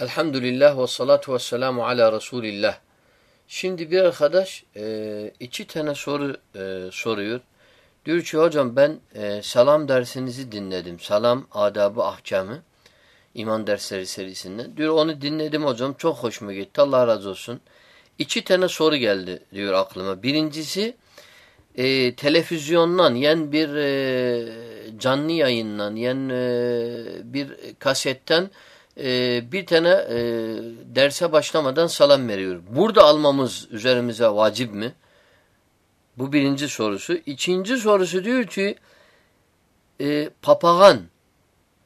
Elhamdülillah ve salatu ve selamu ala Resulillah. Şimdi bir arkadaş e, iki tane soru e, soruyor. Diyor ki hocam ben e, salam dersinizi dinledim. Salam adabı ahkamı iman dersleri serisinden. Diyor onu dinledim hocam çok hoşuma gitti Allah razı olsun. İki tane soru geldi diyor aklıma. Birincisi e, televizyondan yani bir e, canlı yayından yani e, bir kasetten e, bir tane e, derse başlamadan salam veriyor. Burada almamız üzerimize vacip mi? Bu birinci sorusu. İkinci sorusu diyor ki e, papağan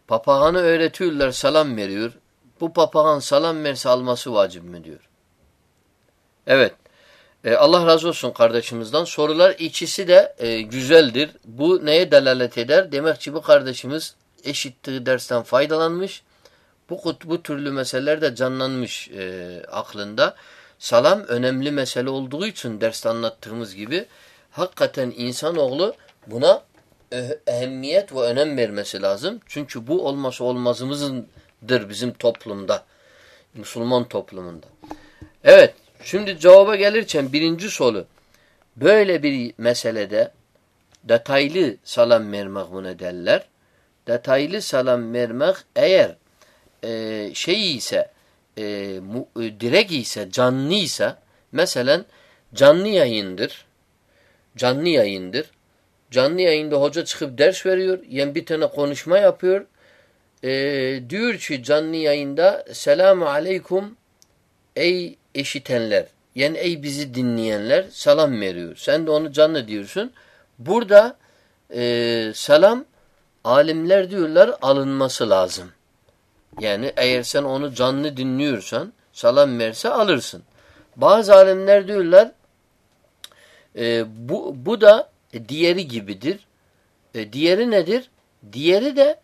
papağanı öğretiyorlar salam veriyor. Bu papağan salam verse alması vacip mi diyor. Evet. E, Allah razı olsun kardeşimizden. Sorular ikisi de e, güzeldir. Bu neye delalet eder? Demek ki bu kardeşimiz eşittiği dersten faydalanmış bu, bu türlü meseleler de canlanmış e, aklında. Salam önemli mesele olduğu için derste anlattığımız gibi hakikaten insanoğlu buna e, ehemmiyet ve önem vermesi lazım. Çünkü bu olması olmazımızdır bizim toplumda. Müslüman toplumunda. Evet. Şimdi cevaba gelirken birinci soru. Böyle bir meselede detaylı salam vermek buna derler. Detaylı salam vermek eğer e, şey ise e, mu, e, direk ise canlı ise mesela canlı yayındır. Canlı yayındır. Canlı yayında hoca çıkıp ders veriyor. Yani bir tane konuşma yapıyor. E, diyor ki canlı yayında selamu aleyküm ey eşitenler. Yani ey bizi dinleyenler selam veriyor. Sen de onu canlı diyorsun. Burada e, selam alimler diyorlar alınması lazım. Yani eğer sen onu canlı dinliyorsan salam verse alırsın. Bazı alimler diyorlar e, bu, bu da diğeri gibidir. E, diğeri nedir? Diğeri de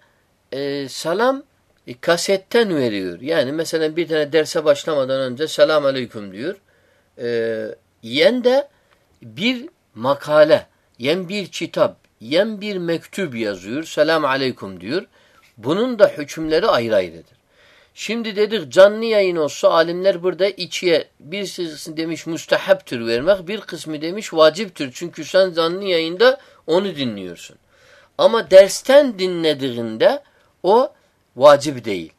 e, salam e, kasetten veriyor. Yani mesela bir tane derse başlamadan önce selam aleyküm diyor. E, yen de bir makale, yen bir kitap, yen bir mektup yazıyor. Selam aleyküm diyor. Bunun da hükümleri ayrı ayrıdır. Şimdi dedik canlı yayın olsa alimler burada ikiye bir kısmı demiş müstehaptır vermek bir kısmı demiş vaciptir. Çünkü sen canlı yayında onu dinliyorsun. Ama dersten dinlediğinde o vacip değil.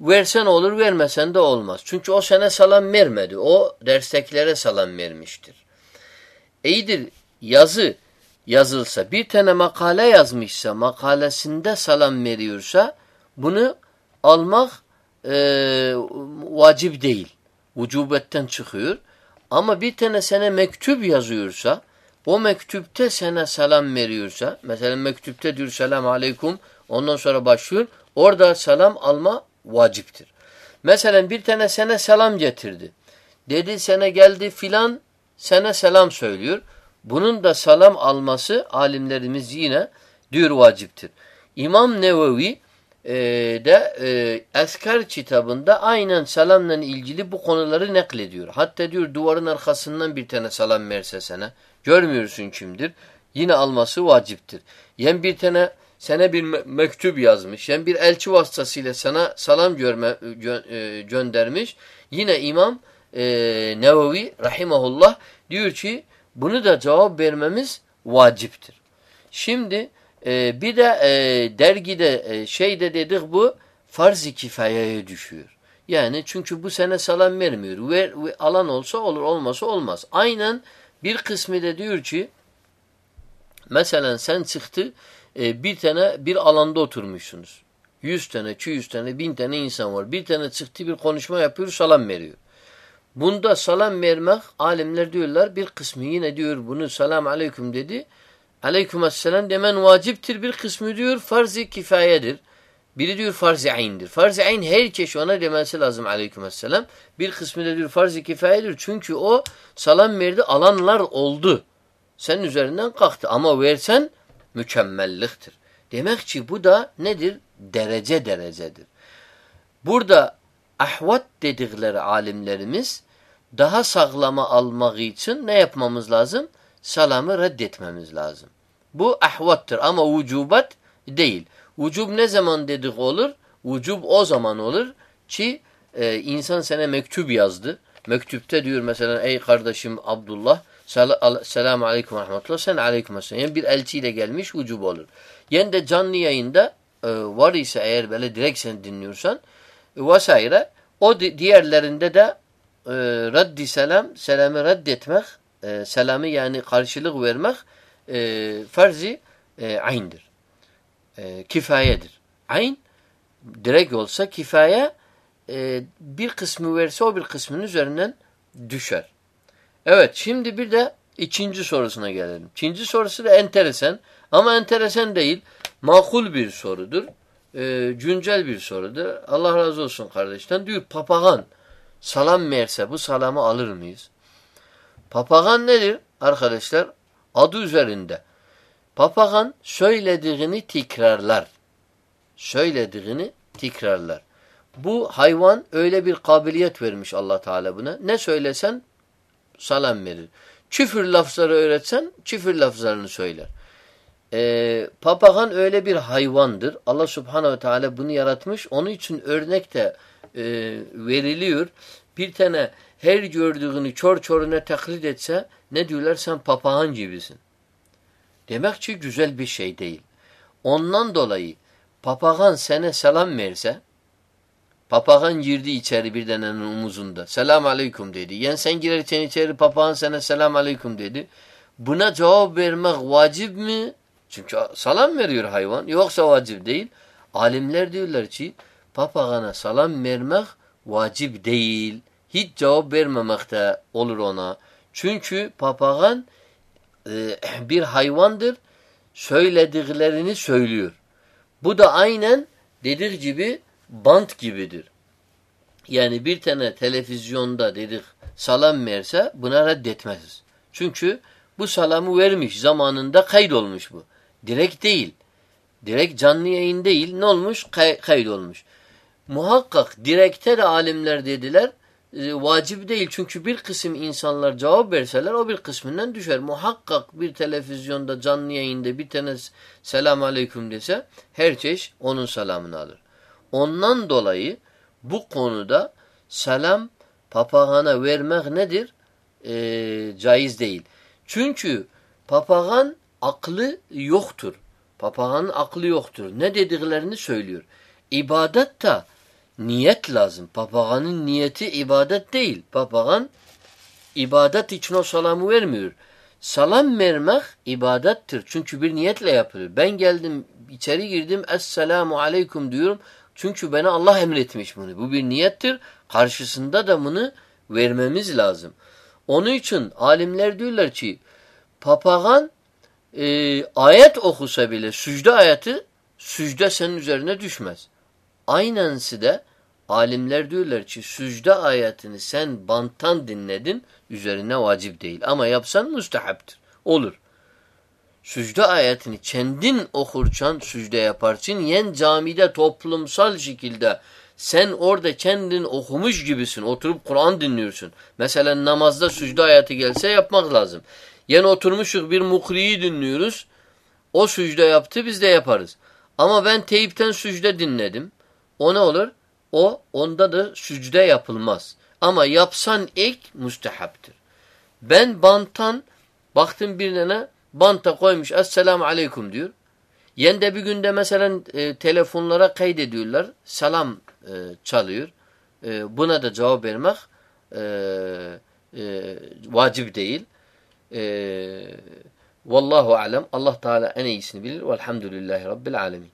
Versen olur vermesen de olmaz. Çünkü o sana salam vermedi. O derstekilere salam vermiştir. İyidir yazı yazılsa bir tane makale yazmışsa makalesinde salam veriyorsa bunu almak e, vacip değil. Vücubetten çıkıyor. Ama bir tane sana mektup yazıyorsa o mektupte sana selam veriyorsa mesela mektupte diyor selam aleyküm ondan sonra başlıyor orada selam alma vaciptir. Mesela bir tane sana selam getirdi. Dedi sana geldi filan sana selam söylüyor. Bunun da salam alması alimlerimiz yine diyor vaciptir. İmam Nevevi e, de e, Eskar kitabında aynen selamla ilgili bu konuları naklediyor. Hatta diyor duvarın arkasından bir tane selam verse sana görmüyorsun kimdir. Yine alması vaciptir. Yen bir tane sana bir me mektup yazmış. Yen bir elçi vasıtasıyla sana salam görme, gö e, göndermiş. Yine İmam e, Nevevi rahimahullah diyor ki bunu da cevap vermemiz vaciptir. Şimdi e, bir de e, dergide e, şeyde dedik bu farz-ı kifayeye düşüyor. Yani çünkü bu sene salam vermiyor. Ver, alan olsa olur olmasa olmaz. Aynen bir kısmı da diyor ki mesela sen çıktı e, bir tane bir alanda oturmuşsunuz. Yüz tane, iki yüz tane, bin tane insan var. Bir tane çıktı bir konuşma yapıyor salam veriyor. Bunda salam vermek alimler diyorlar bir kısmı yine diyor bunu salam aleyküm dedi. Aleykümselam demen vaciptir. Bir kısmı diyor farz-ı kifayedir. Biri diyor farz-ı ayn'dir. Farz-ı ayn herkes ona demesi lazım aleykümselam. Bir kısmı da diyor farz-ı kifayedir. Çünkü o salam verdi alanlar oldu. Senin üzerinden kalktı. Ama versen mükemmelliktir. Demek ki bu da nedir? Derece derecedir. Burada ahvat dedikleri alimlerimiz daha sağlama almak için ne yapmamız lazım? Salamı reddetmemiz lazım. Bu ahvattır ama vücubat değil. Vücub ne zaman dedik olur? Vücub o zaman olur ki e, insan sana mektup yazdı. Mektupta diyor mesela ey kardeşim Abdullah sel selamu aleyküm rahmetullah sen aleyküm selam. Yani bir elçiyle gelmiş vücub olur. Yani de canlı yayında e, var ise eğer böyle direkt sen dinliyorsan vesaire o di diğerlerinde de e, raddi selam, selamı reddetmek, e, selamı yani karşılık vermek e, farzi e, aynıdır. E, kifayedir. Ayn direkt olsa kifaye e, bir kısmı verse o bir kısmının üzerinden düşer. Evet şimdi bir de ikinci sorusuna gelelim. İkinci sorusu da enteresan ama enteresan değil. Makul bir sorudur. E, güncel bir sorudur. Allah razı olsun kardeşten. Diyor papagan salam verse bu salamı alır mıyız? Papagan nedir arkadaşlar? Adı üzerinde. Papagan söylediğini tekrarlar. Söylediğini tekrarlar. Bu hayvan öyle bir kabiliyet vermiş Allah Teala buna. Ne söylesen salam verir. Küfür lafzları öğretsen küfür lafzlarını söyler. Ee, papagan öyle bir hayvandır. Allah Subhanahu Teala bunu yaratmış. Onun için örnek de e, veriliyor. Bir tane her gördüğünü çor çoruna taklit etse ne diyorlar sen papağan gibisin. Demek ki güzel bir şey değil. Ondan dolayı papağan sana selam verse papağan girdi içeri bir denenin omuzunda. Selam aleyküm dedi. Yani sen girerken içeri papağan sana selam aleyküm dedi. Buna cevap vermek vacip mi? Çünkü salam veriyor hayvan. Yoksa vacip değil. Alimler diyorlar ki papağana salam vermek vacip değil. Hiç cevap vermemek de olur ona. Çünkü papağan e, bir hayvandır. Söylediklerini söylüyor. Bu da aynen dediği gibi bant gibidir. Yani bir tane televizyonda dedik salam verse buna reddetmeziz. Çünkü bu salamı vermiş zamanında kaydolmuş bu. Direkt değil. Direkt canlı yayın değil. Ne olmuş? Kay kaydolmuş. Muhakkak direkte de alimler dediler e, vacip değil. Çünkü bir kısım insanlar cevap verseler o bir kısmından düşer. Muhakkak bir televizyonda canlı yayında bir tane selam aleyküm dese her çeşit onun selamını alır. Ondan dolayı bu konuda selam papağana vermek nedir? E, caiz değil. Çünkü papağan aklı yoktur. Papağanın aklı yoktur. Ne dediklerini söylüyor. İbadet de niyet lazım. Papağanın niyeti ibadet değil. Papağan ibadet için o salamı vermiyor. Salam vermek ibadettir. Çünkü bir niyetle yapılır. Ben geldim içeri girdim Esselamu Aleyküm diyorum. Çünkü bana Allah emretmiş bunu. Bu bir niyettir. Karşısında da bunu vermemiz lazım. Onun için alimler diyorlar ki papağan e, ayet okusa bile sücde ayeti sücde senin üzerine düşmez. Aynensi de alimler diyorlar ki sücde ayetini sen banttan dinledin üzerine vacip değil. Ama yapsan müstehaptır. Olur. Sücde ayetini kendin okursan sücde yaparsın. Yen camide toplumsal şekilde sen orada kendin okumuş gibisin. Oturup Kur'an dinliyorsun. Mesela namazda sücde ayeti gelse yapmak lazım. Yen oturmuşuk bir mukriyi dinliyoruz. O sücde yaptı biz de yaparız. Ama ben teyipten sücde dinledim. O ne olur? O onda da sücde yapılmaz. Ama yapsan ek müstehaptır. Ben banttan baktım birine banta koymuş Esselamu Aleyküm diyor. Yen de bir günde mesela e, telefonlara kaydediyorlar. Selam e, çalıyor. E, buna da cevap vermek e, e, vacip değil. E, vallahu alem. Allah Teala en iyisini bilir. Velhamdülillahi Rabbil alemin.